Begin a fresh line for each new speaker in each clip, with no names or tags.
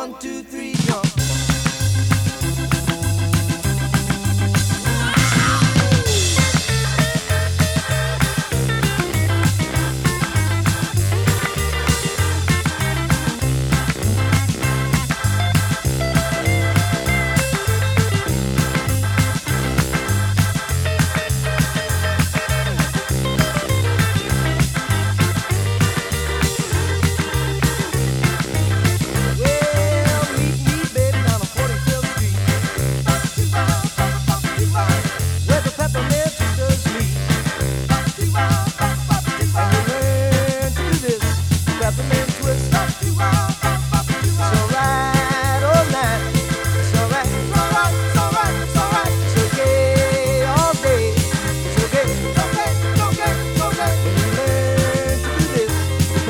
One, two, three.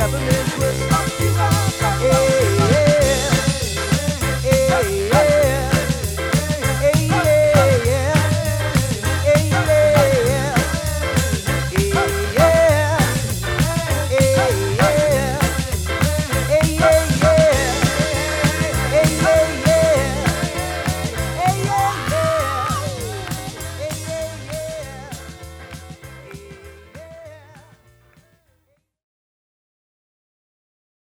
70s.